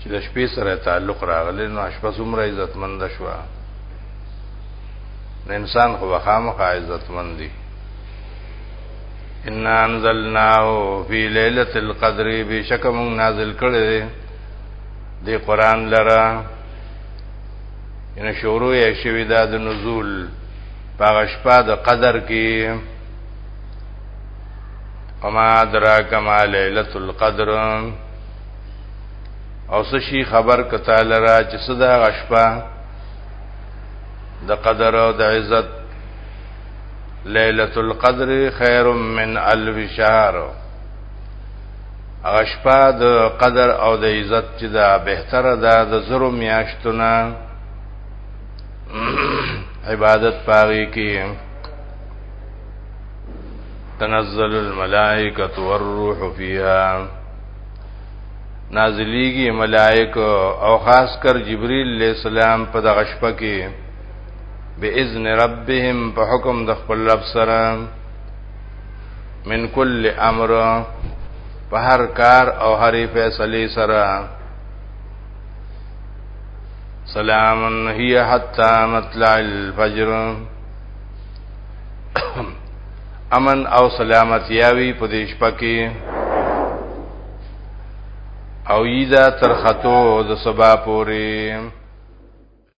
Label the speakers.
Speaker 1: چې د شپې سره تعلق راغلی نو شپه څومره عزتمند شوه نو انسان خو خامخا عزتمند دی ان انزلناه فی ليله القدر بشک موږ نازل کړی دی دی قران لرا ان شروع یې شوی دا د نزول پاغه شپه د قدر کې وما ادراک ما ليله القدر او سشي خبر کته لرا چې صدا غشپا د قدر او د عزت ليله القدر خير من الف شهر غشپا د قدر او د عزت چې دا بهتره ده د زرو میاشتونه عبادت پاغي کې تنزل الملائکه والروح فیها نازلیږي ملائکه او خاص کر جبرئیل علیہ السلام په دغه شپه کې باذن ربهم په حکم د خپل رب سره من کل امر په هر کار او هر فیصله سره سلام هي حتا مطلع الفجر امن او سلامت یاوی په دې شپه کې او یدا تر خطو د سبا پورې